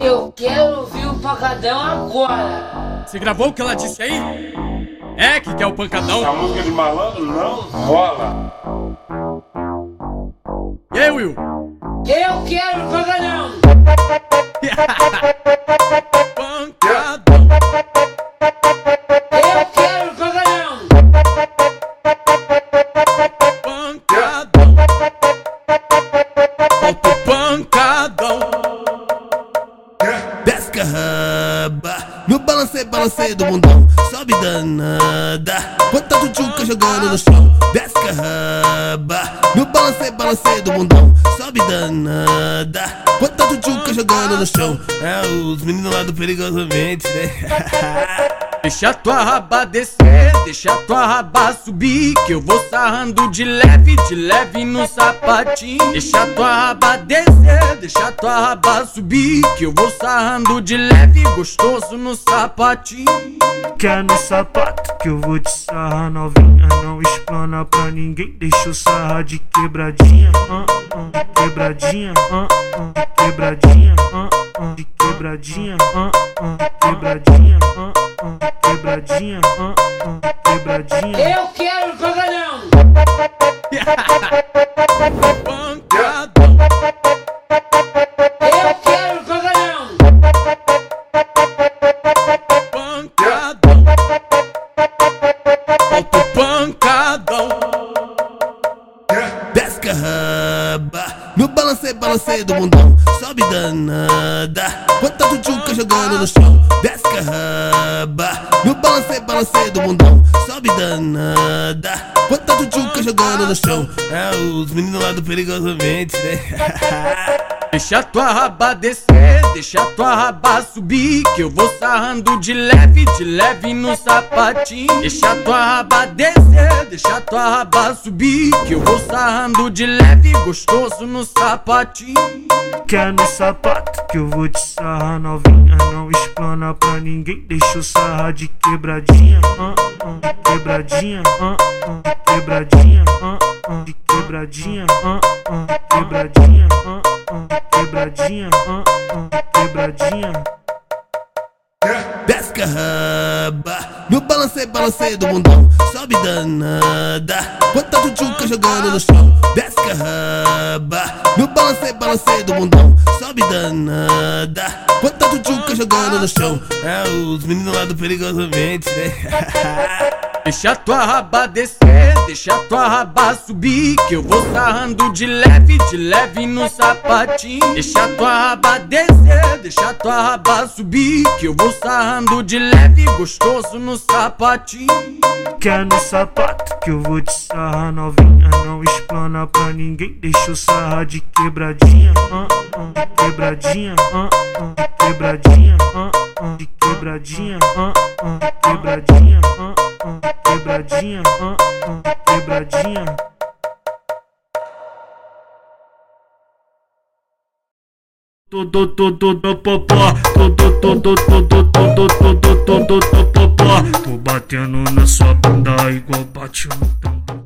Eu quero ouvir o pancadão agora. Você gravou o que ela disse aí? É que quer o pancadão? A música de malandro não rola. E aí, Will? Eu quero o pancadão. Pancadão. Eu quero o pancadão. Pancadão. Pancadão. No balancei, balancei do mundão. Sobe danada, bota tchutchuca jogando no chão. Desce raba no balancei, balancei do mundão. Sobe danada, bota tchutchuca jogando no chão. É os meninos lá do perigosamente, né? Deixa tua raba descer, deixa tua raba subir Que eu vou sarrando de leve, de leve no sapatinho. Deixa tua raba descer, deixa tua raba subir Que eu vou sarrando de leve, gostoso no sapatinho. Quer no sapato que eu vou te sarrar novinha? Não explana pra ninguém, deixa eu sarrar de quebradinha. Ah, ah, De quebradinha, ah, ah, de quebradinha, ah, ah, de quebradinha, ah, ah, de quebradinha, ah, ah, de quebradinha, ah, ah, de quebradinha Eu quero o pancadão. Pancadão, Eu quero o pancadão. pancadão Solta o pancadão Desce raba no balancei, balancei do mundão. Sobe danada, bota a tchutchuca jogando no chão. Desce raba no balancei, balancei do mundão. Sobe danada, bota a tchutchuca jogando no chão. É os meninos lá do perigosamente, né? Deixa tua raba descer, deixa tua raba subir Que eu vou sarrando de leve, de leve no sapatinho. Deixa tua raba descer, deixa tua raba subir Que eu vou sarrando de leve, gostoso no sapatinho. Quer no sapato que eu vou te sarrar novinha Não explana pra ninguém, deixa eu sarrar de quebradinha ah, ah, De quebradinha, ah, ah, de quebradinha, ah, ah, de quebradinha, ah, ah, de quebradinha, ah, ah, de quebradinha, ah, ah, de quebradinha Desce raba no balancei, balancei do mundão. Sobe danada, bota tchutchuca jogando no chão. Desce raba no balancei, balancei do mundão. Sobe danada, bota tchutchuca jogando no chão. É os meninos lá do perigosamente, né? Deixa tua raba descer, deixa tua raba subir Que eu vou sarrando de leve, de leve no sapatinho. Deixa tua raba descer, deixa tua raba subir Que eu vou sarrando de leve, gostoso no sapatinho. Quer no sapato que eu vou te sarrar novinha Não explana pra ninguém, deixa eu sarrar de quebradinha ah, ah, De quebradinha, ah, ah, de quebradinha, ah, ah, de quebradinha, ah, ah, de quebradinha, ah, ah, de quebradinha, ah, ah, de quebradinha Todo todo do popó, todo todo todo todo todo todo popó. Tô batendo na sua bunda igual bate no tambor.